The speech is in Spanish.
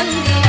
entendí.